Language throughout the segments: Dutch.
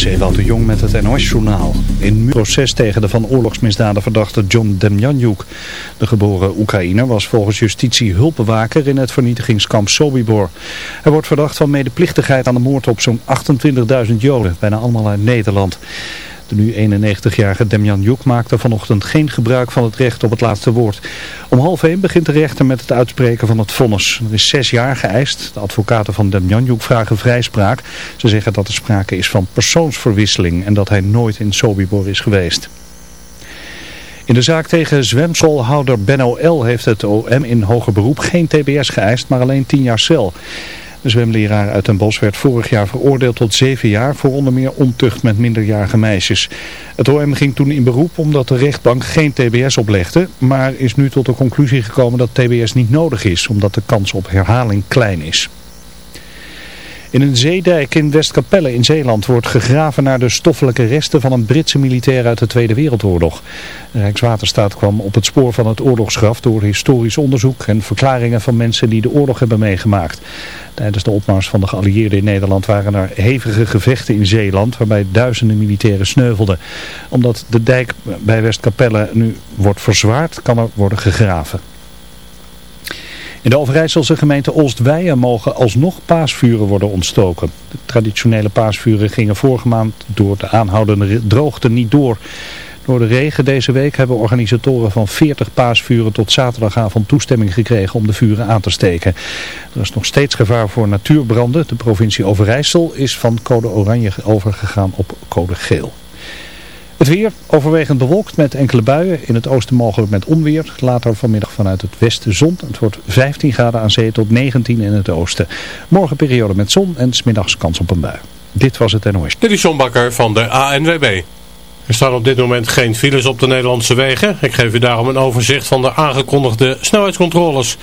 Is Ewout de Jong met het NOS-journaal. In proces tegen de van oorlogsmisdaden verdachte John Demjanjuk. De geboren Oekraïner was volgens justitie hulpbewaker in het vernietigingskamp Sobibor. Hij wordt verdacht van medeplichtigheid aan de moord op zo'n 28.000 Joden, bijna allemaal uit Nederland. De nu 91-jarige Demjan Juk maakte vanochtend geen gebruik van het recht op het laatste woord. Om half één begint de rechter met het uitspreken van het vonnis. Er is zes jaar geëist. De advocaten van Demjan Juk vragen vrijspraak. Ze zeggen dat er sprake is van persoonsverwisseling en dat hij nooit in Sobibor is geweest. In de zaak tegen zwemsolhouder Benno L. heeft het OM in hoger beroep geen tbs geëist, maar alleen 10 jaar cel. De zwemleraar uit Den Bosch werd vorig jaar veroordeeld tot zeven jaar voor onder meer ontucht met minderjarige meisjes. Het OM ging toen in beroep omdat de rechtbank geen tbs oplegde, maar is nu tot de conclusie gekomen dat tbs niet nodig is, omdat de kans op herhaling klein is. In een zeedijk in Westkapelle in Zeeland wordt gegraven naar de stoffelijke resten van een Britse militair uit de Tweede Wereldoorlog. Rijkswaterstaat kwam op het spoor van het oorlogsgraf door historisch onderzoek en verklaringen van mensen die de oorlog hebben meegemaakt. Tijdens de opmars van de geallieerden in Nederland waren er hevige gevechten in Zeeland waarbij duizenden militairen sneuvelden. Omdat de dijk bij Westkapelle nu wordt verzwaard kan er worden gegraven. In de Overijsselse gemeente Oostweijen mogen alsnog paasvuren worden ontstoken. De traditionele paasvuren gingen vorige maand door de aanhoudende droogte niet door. Door de regen deze week hebben organisatoren van 40 paasvuren tot zaterdagavond toestemming gekregen om de vuren aan te steken. Er is nog steeds gevaar voor natuurbranden. De provincie Overijssel is van code oranje overgegaan op code geel. Het weer overwegend bewolkt met enkele buien. In het oosten mogelijk met onweer. Later vanmiddag vanuit het westen zon. Het wordt 15 graden aan zee tot 19 in het oosten. Morgen periode met zon en smiddags kans op een bui. Dit was het NOS. Dit is John Bakker van de ANWB. Er staan op dit moment geen files op de Nederlandse wegen. Ik geef u daarom een overzicht van de aangekondigde snelheidscontroles.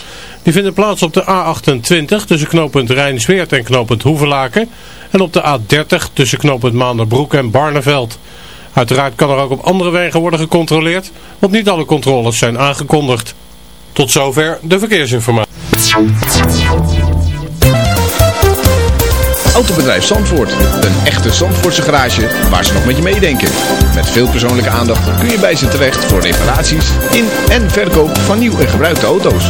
Die vinden plaats op de A28 tussen knooppunt Rijnsweert en knooppunt Hoevelaken. En op de A30 tussen knooppunt Maanderbroek en Barneveld. Uiteraard kan er ook op andere wegen worden gecontroleerd, want niet alle controles zijn aangekondigd. Tot zover de verkeersinformatie. Autobedrijf Zandvoort, een echte Zandvoortse garage waar ze nog met je meedenken. Met veel persoonlijke aandacht kun je bij ze terecht voor reparaties in en verkoop van nieuw en gebruikte auto's.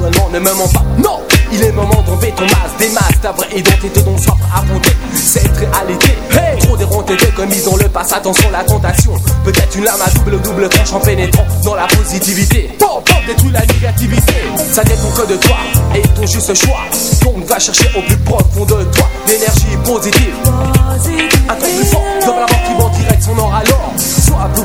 naturellement, ne me mens pas. Non, il est moment d'enlever ton masque, des masques, ta vraie identité dont soif à bouter. Cette réalité, hey trop dérontée de commise dans le passé. Attention, la tentation, peut-être une lame à double double tranche en pénétrant dans la positivité. Pop, pop, détruit la négativité. Ça dépend que de toi et ton juste choix. Donc va chercher au plus profond de toi l'énergie positive.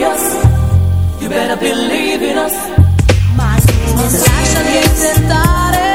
Serious. You better believe in us. My business. Lasciati tentare. Positive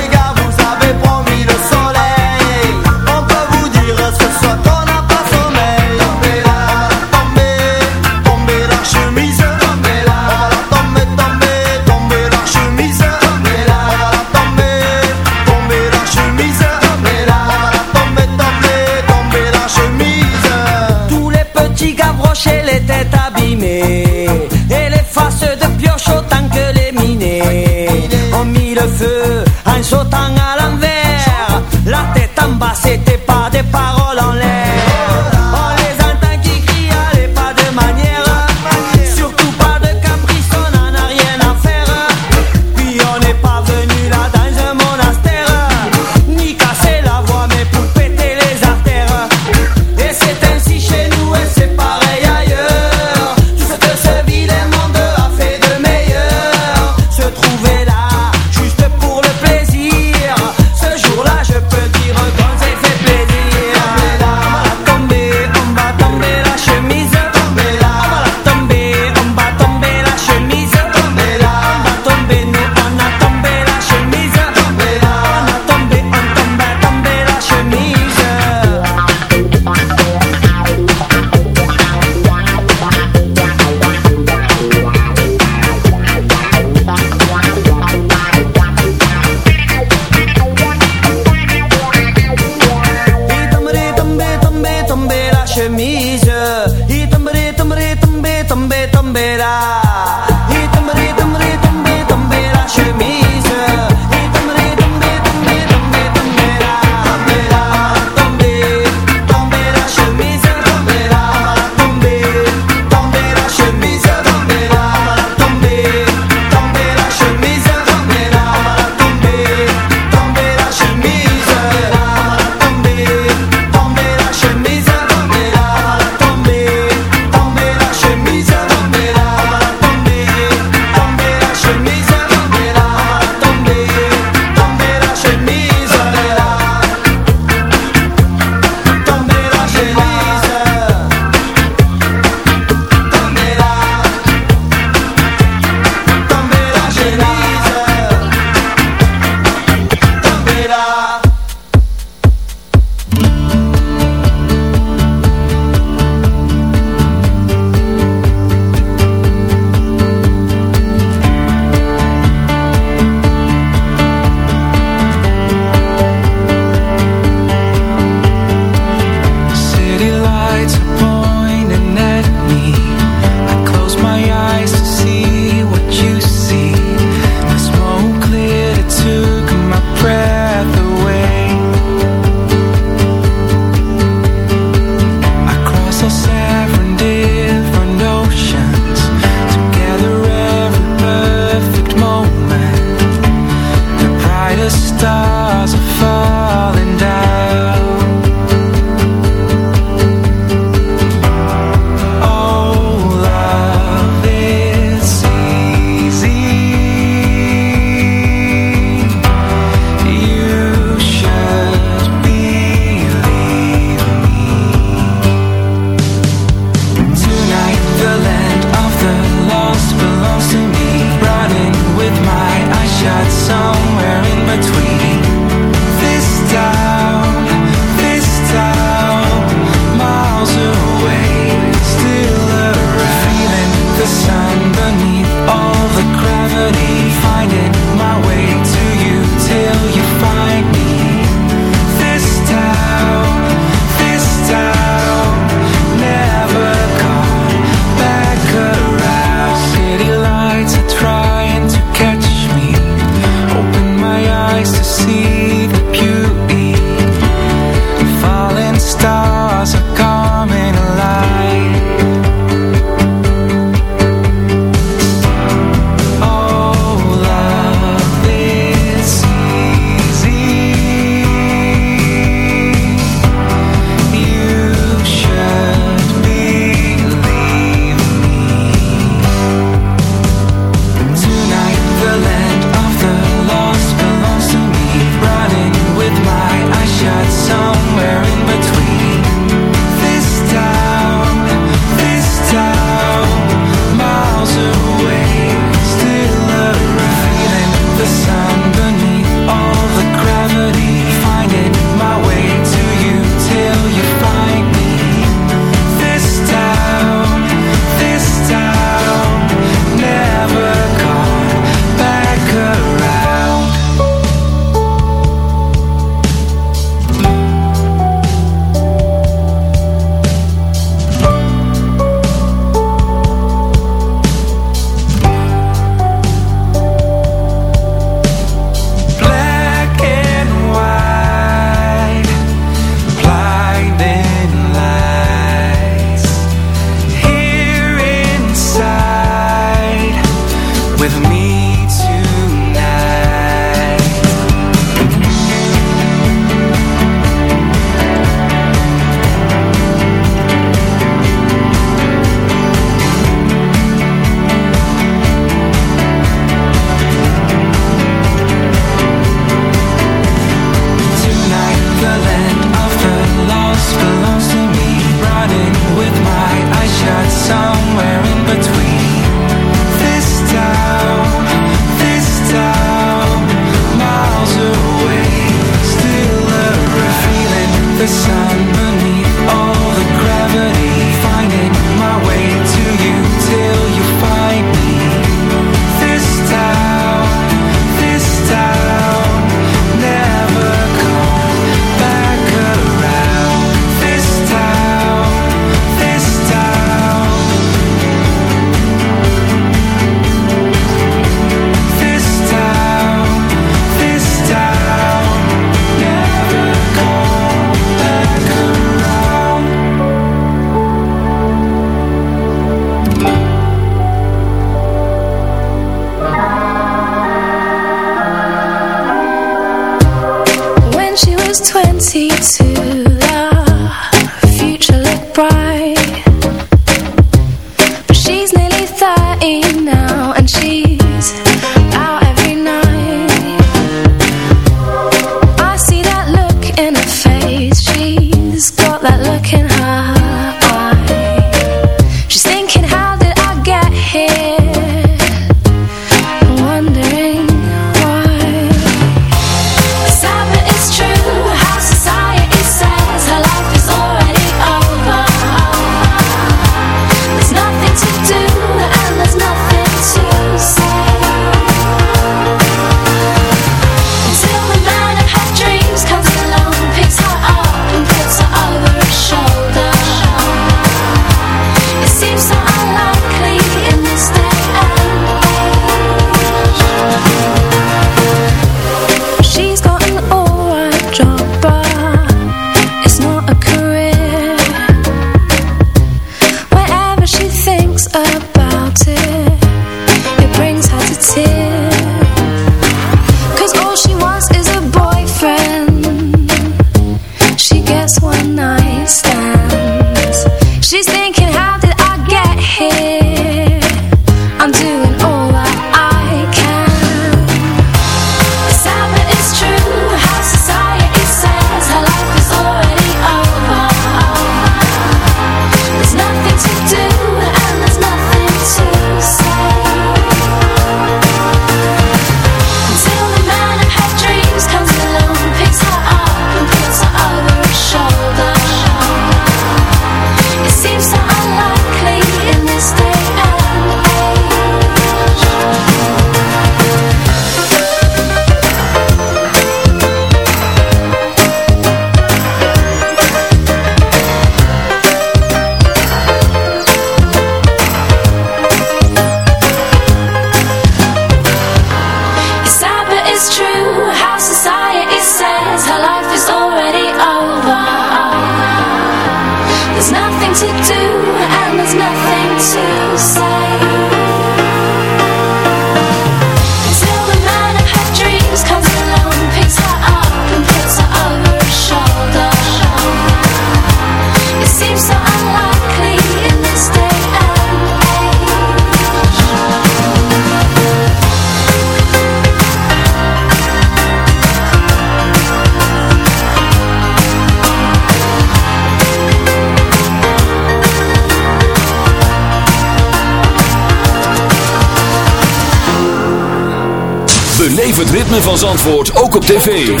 Beleef het ritme van Zandvoort ook op tv.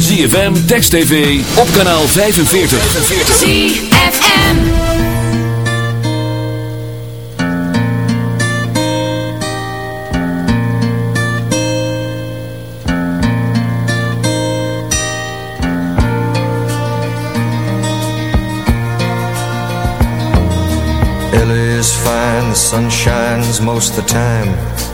ZFM, Text TV, op kanaal 45. ZFM Ellie is fine, the sunshine's most the time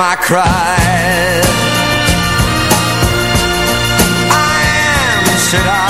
my cry. I am, should I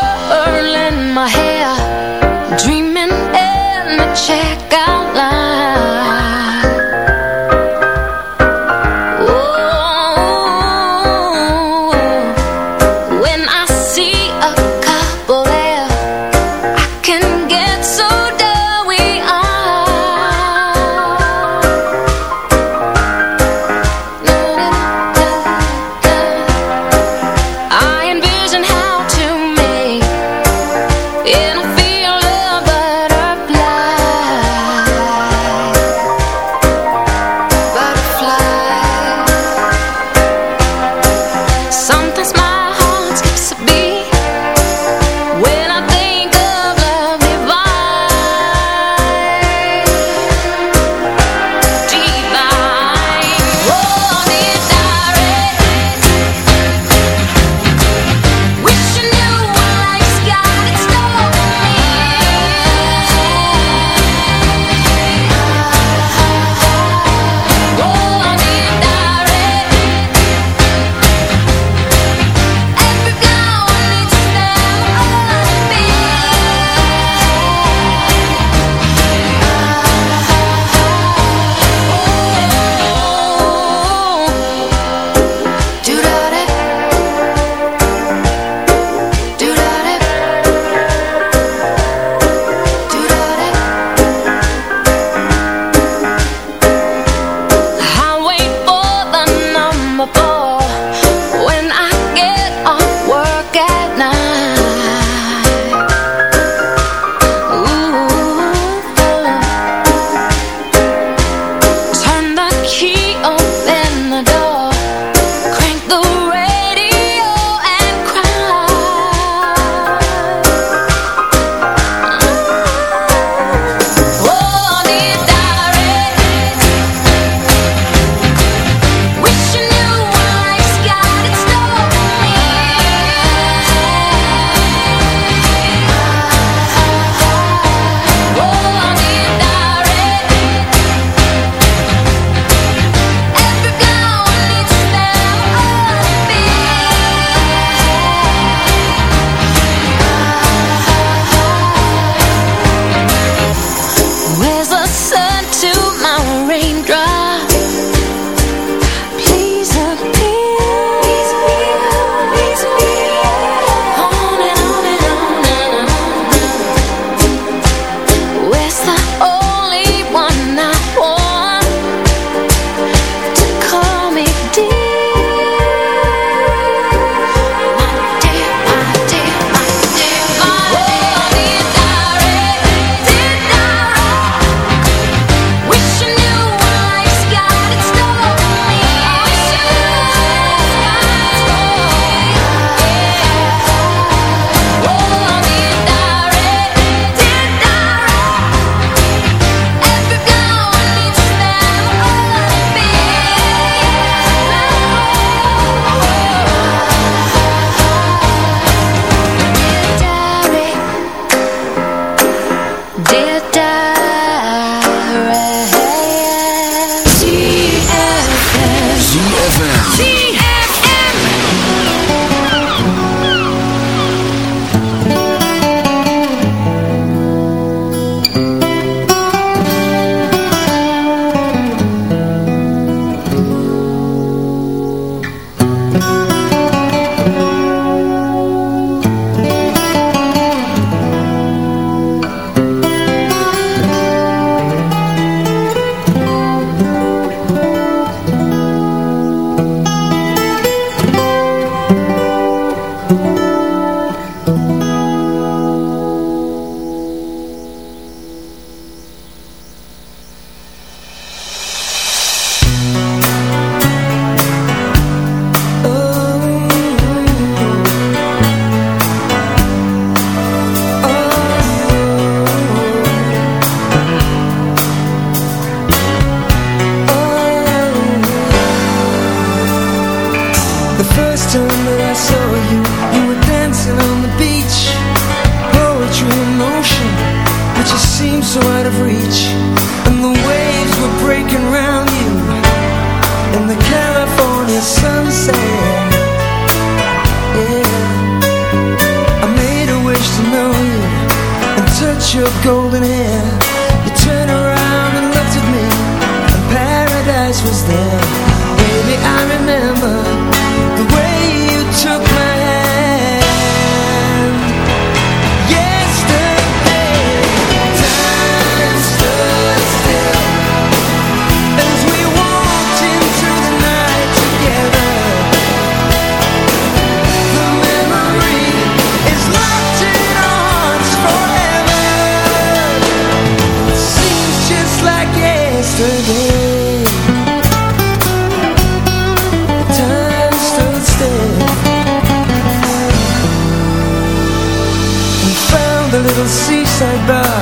seaside bar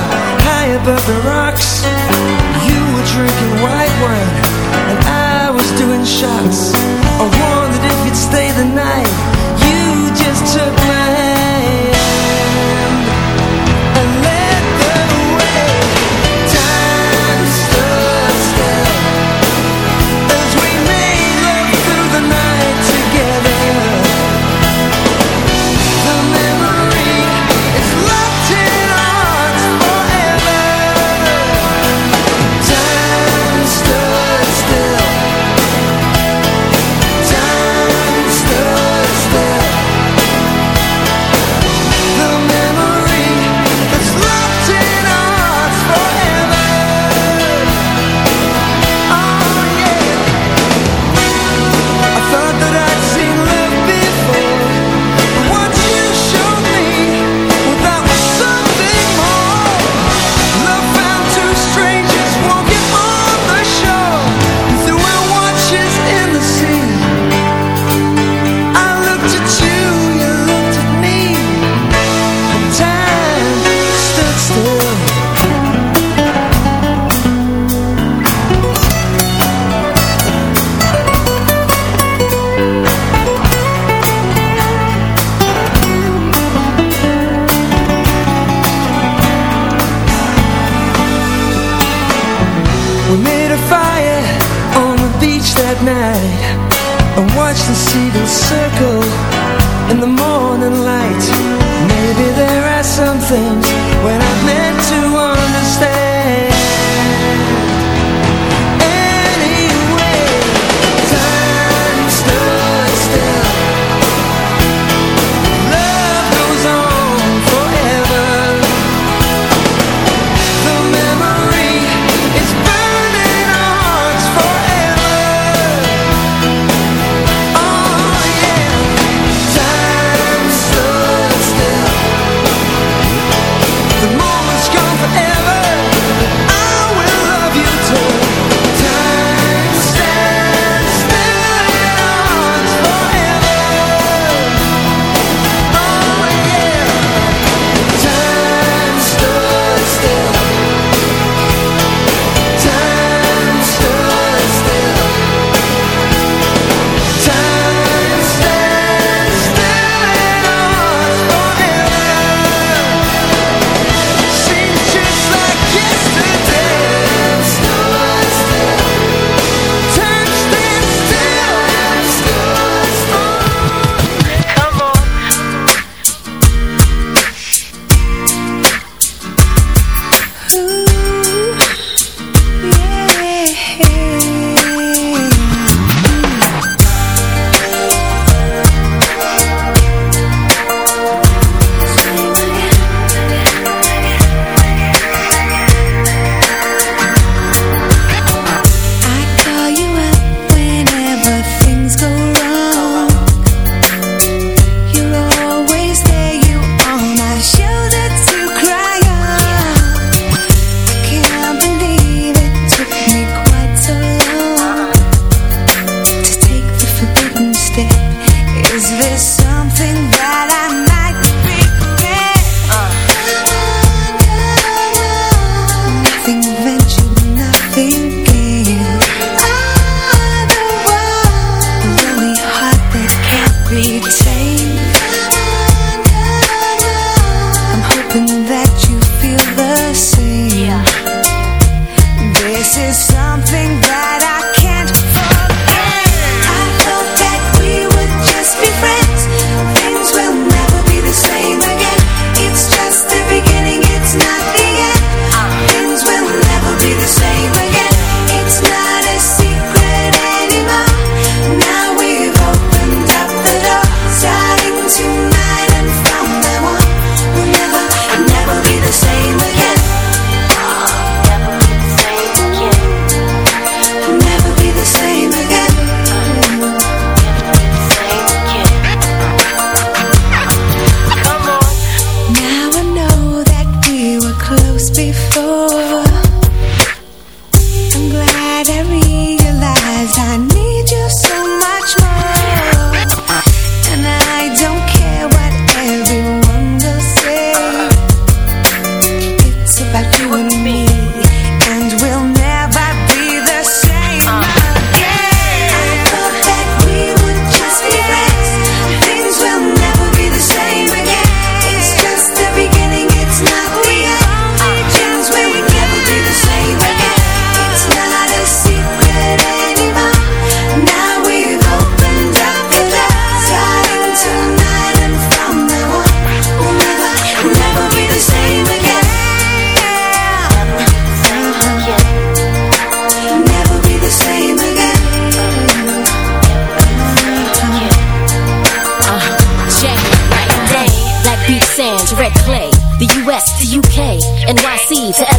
High above the rocks. You were drinking white wine And I was doing shots. I wondered if you'd stay the night. The US the UK, NYC to LA,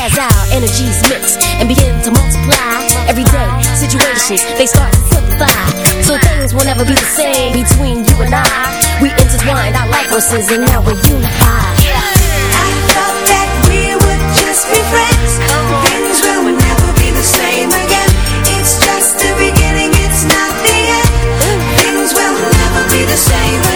as our energies mix and begin to multiply, everyday situations they start to simplify. So things will never be the same between you and I. We intertwine our life forces and now we're unified. I thought that we would just be friends. Things will never be the same again. It's just the beginning, it's not the end. Things will never be the same again.